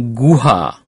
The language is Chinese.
गुहा